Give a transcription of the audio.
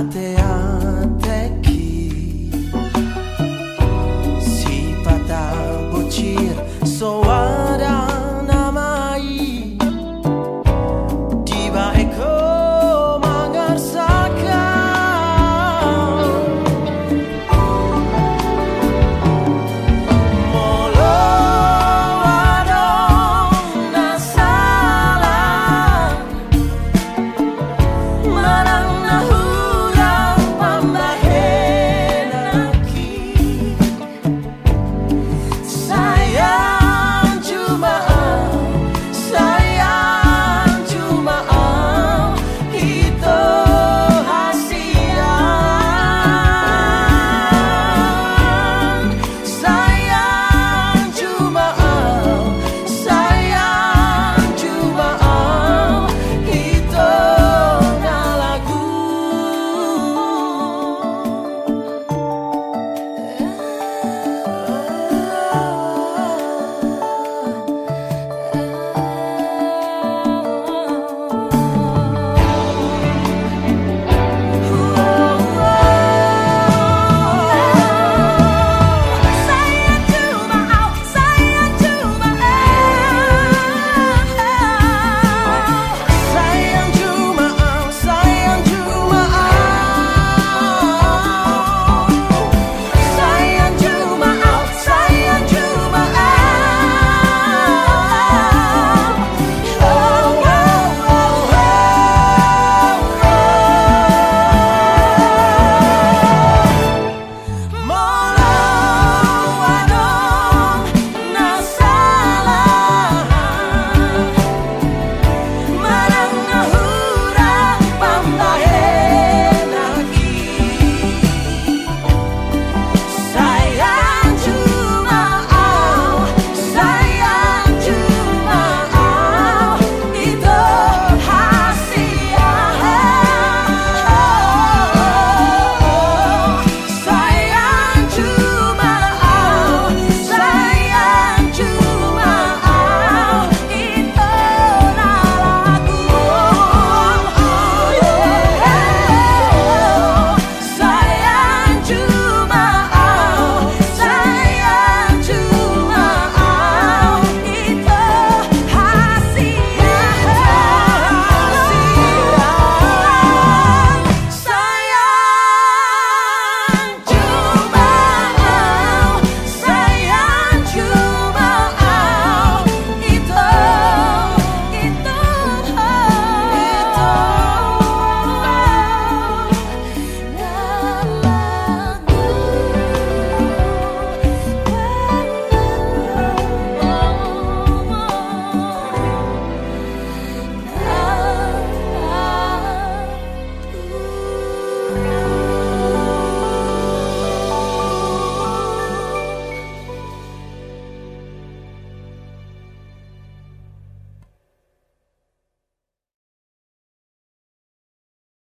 atear